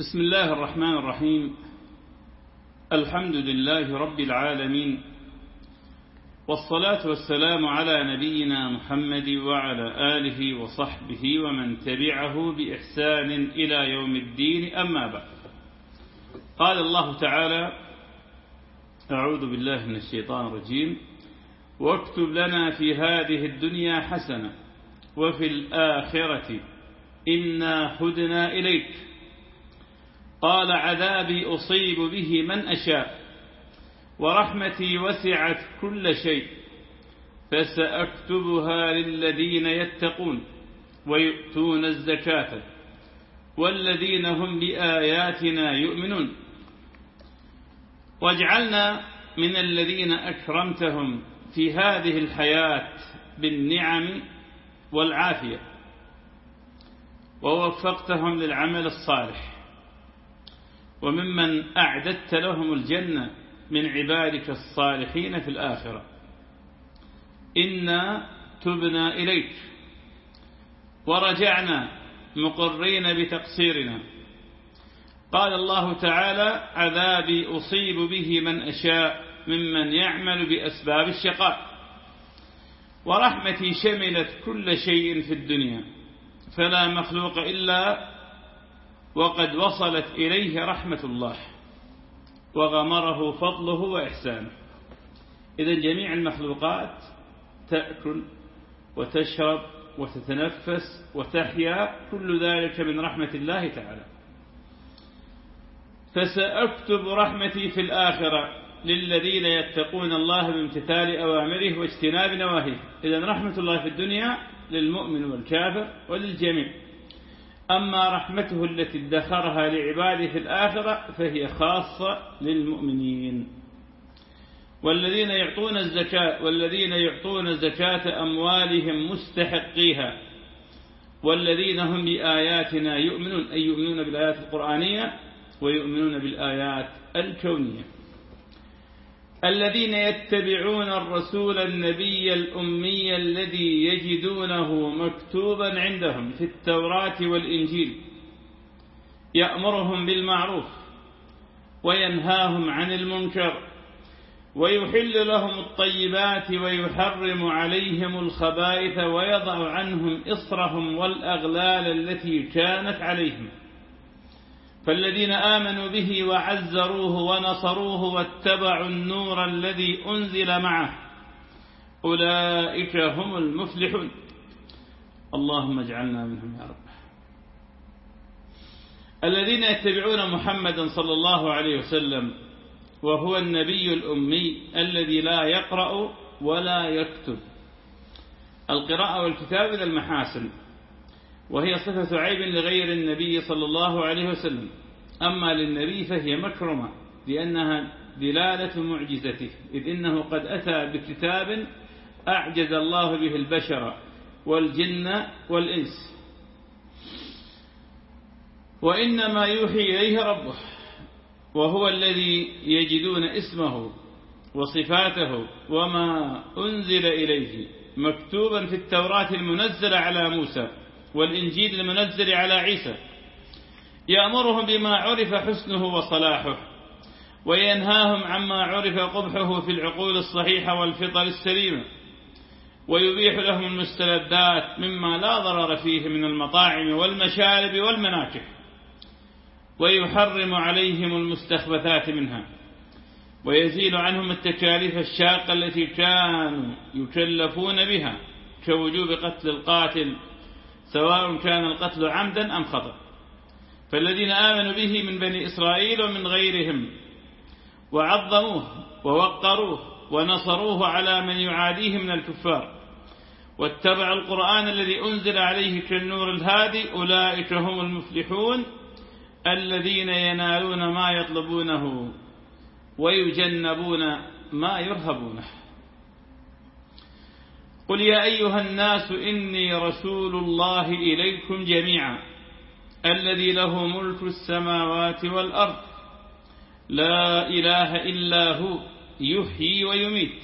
بسم الله الرحمن الرحيم. الحمد لله رب العالمين. والصلاة والسلام على نبينا محمد وعلى آله وصحبه ومن تبعه بإحسان إلى يوم الدين. أما بعد. قال الله تعالى أعوذ بالله من الشيطان الرجيم. واكتب لنا في هذه الدنيا حسنة وفي الآخرة إنا هدنا إليك. قال عذابي أصيب به من أشاء ورحمتي وسعت كل شيء فسأكتبها للذين يتقون ويؤتون الزكاة والذين هم بآياتنا يؤمنون. واجعلنا من الذين أكرمتهم في هذه الحياة بالنعم والعافية ووفقتهم للعمل الصالح. وممن أعددت لهم الجنة من عبادك الصالحين في الآخرة. إنا تبنا إليك. ورجعنا مقرين بتقصيرنا. قال الله تعالى عذابي أصيب به من أشاء ممن يعمل بأسباب الشقاء. ورحمتي شملت كل شيء في الدنيا. فلا مخلوق إلا وقد وصلت إليه رحمة الله وغمره فضله وإحسانه. إذا جميع المخلوقات تأكل وتشرب وتتنفس وتحيا كل ذلك من رحمة الله تعالى. فسأكتب رحمتي في الآخرة للذين يتقون الله بامتثال أوامره واجتناب نواهيه. إذا رحمة الله في الدنيا للمؤمن والكافر وللجميع. أما رحمته التي ادخرها لعباده في الآخرة فهي خاصة للمؤمنين. والذين يعطون الزكاة والذين يعطون زكاة أموالهم مستحقيها والذين هم بآياتنا يؤمنون أي يؤمنون بالآيات القرآنية ويؤمنون بالآيات الكونية. الذين يتبعون الرسول النبي الأمي الذي يجدونه مكتوبا عندهم في التوراة والإنجيل. يأمرهم بالمعروف وينهاهم عن المنكر ويحل لهم الطيبات ويحرم عليهم الخبائث ويضع عنهم إصرهم والأغلال التي كانت عليهم. فالذين آمنوا به وعزروه ونصروه واتبعوا النور الذي أنزل معه أولئك هم المفلحون. اللهم اجعلنا منهم يا رب. الذين يتبعون محمدا صلى الله عليه وسلم وهو النبي الأمي الذي لا يقرأ ولا يكتب. القراءة والكتاب إلى المحاسن. وهي صفة عيب لغير النبي صلى الله عليه وسلم. أما للنبي فهي مكرمة لأنها دلالة معجزته إذ إنه قد أتى بكتاب أعجز الله به البشر والجن والإنس. وإنما يوحي إليه ربه وهو الذي يجدون اسمه وصفاته وما أنزل إليه مكتوبا في التوراة المنزل على موسى. والإنجيل المنزل على عيسى. يأمرهم بما عرف حسنه وصلاحه وينهاهم عما عرف قبحه في العقول الصحيحة والفطر السليمة. ويبيح لهم المستلذات مما لا ضرر فيه من المطاعم والمشارب والمناكح. ويحرم عليهم المستخبثات منها. ويزيل عنهم التكاليف الشاقة التي كانوا يكلفون بها كوجوب قتل القاتل سواء كان القتل عمدا أم خطأ. فالذين آمنوا به من بني إسرائيل ومن غيرهم وعظموه ووقروه ونصروه على من يعاديه من الكفار واتبعوا القرآن الذي أنزل عليه كالنور الهادي أولئك هم المفلحون الذين ينالون ما يطلبونه ويجنبون ما يرهبونه. قل يا أيها الناس إني رسول الله إليكم جميعا الذي له ملك السماوات والأرض. لا إله إلا هو يحيي ويميت.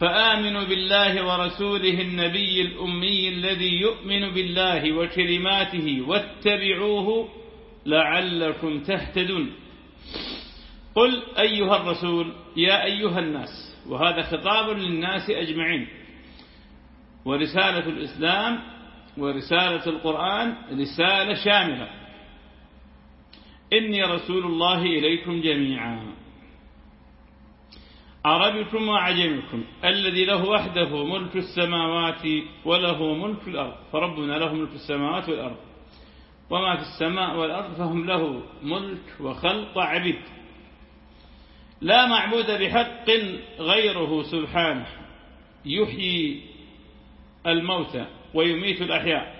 فآمنوا بالله ورسوله النبي الأمي الذي يؤمن بالله وكلماته واتبعوه لعلكم تهتدون. قل أيها الرسول يا أيها الناس وهذا خطاب للناس أجمعين. ورسالة الإسلام ورسالة القرآن رسالة شاملة. إني رسول الله إليكم جميعا. عربكم وعجمكم. الذي له وحده ملك السماوات وله ملك الأرض. فربنا له ملك السماوات والأرض. وما في السماء والأرض فهم له ملك وخلق عبيد. لا معبود بحق غيره سبحانه. يحيي الموتى ويميت الأحياء.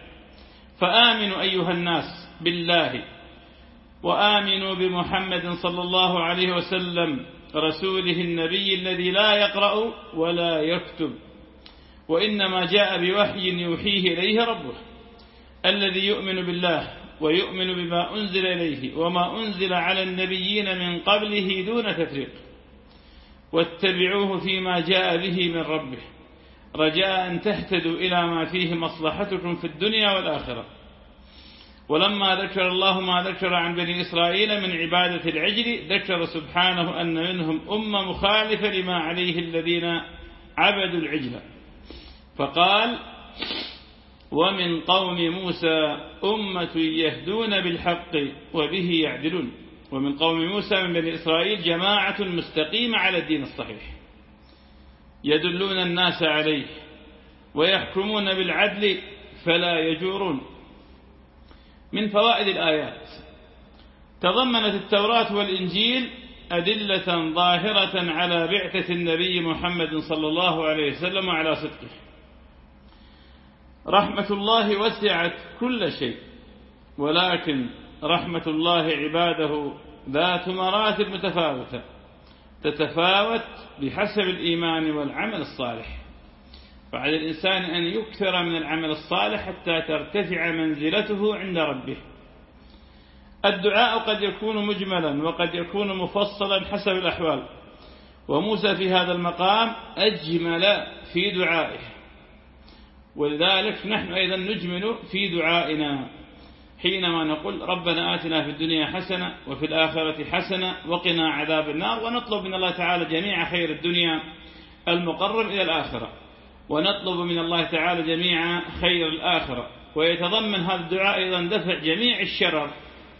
فآمنوا أيها الناس بالله وآمنوا بمحمد صلى الله عليه وسلم رسوله النبي الذي لا يقرأ ولا يكتب. وإنما جاء بوحي يوحيه إليه ربه الذي يؤمن بالله ويؤمن بما أنزل إليه وما أنزل على النبيين من قبله دون تفريق. واتبعوه فيما جاء به من ربه. رجاء أن تهتدوا إلى ما فيه مصلحتكم في الدنيا والآخرة. ولما ذكر الله ما ذكر عن بني إسرائيل من عبادة العجل ذكر سبحانه أن منهم أمة مخالفة لما عليه الذين عبدوا العجل. فقال ومن قوم موسى أمة يهدون بالحق وبه يعدلون. ومن قوم موسى من بني إسرائيل جماعة مستقيمة على الدين الصحيح. يدلون الناس عليه ويحكمون بالعدل فلا يجورون. من فوائد الآيات تضمنت التوراة والإنجيل أدلة ظاهرة على بعثة النبي محمد صلى الله عليه وسلم وعلى صدقه. رحمة الله وسعت كل شيء ولكن رحمة الله عباده ذات مراتب متفاوتة. تتفاوت بحسب الإيمان والعمل الصالح. فعلى الإنسان أن يكثر من العمل الصالح حتى ترتفع منزلته عند ربه. الدعاء قد يكون مجملا وقد يكون مفصلا حسب الأحوال. وموسى في هذا المقام أجمل في دعائه. ولذلك نحن أيضا نجمل في دعائنا. حينما نقول ربنا آتنا في الدنيا حسنة وفي الآخرة حسنة وقنا عذاب النار ونطلب من الله تعالى جميع خير الدنيا المقرب إلى الآخرة. ونطلب من الله تعالى جميع خير الآخرة. ويتضمن هذا الدعاء أيضا دفع جميع الشرر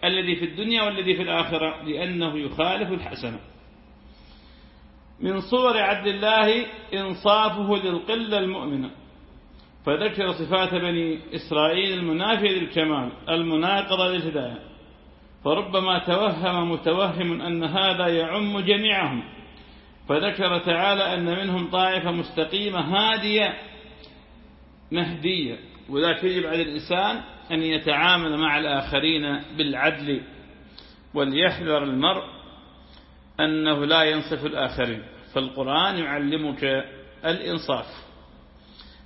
الذي في الدنيا والذي في الآخرة لأنه يخالف الحسنة. من صور عدل الله إنصافه للقلة المؤمنة. فذكر صفات بني إسرائيل المنافية للكمال المناقضة للهداية. فربما توهم متوهم أن هذا يعم جميعهم. فذكر تعالى أن منهم طائفة مستقيمة هادية مهدية. وذلك يجب على الإنسان أن يتعامل مع الآخرين بالعدل وليحذر المرء أنه لا ينصف الآخرين. فالقرآن يعلمك الإنصاف.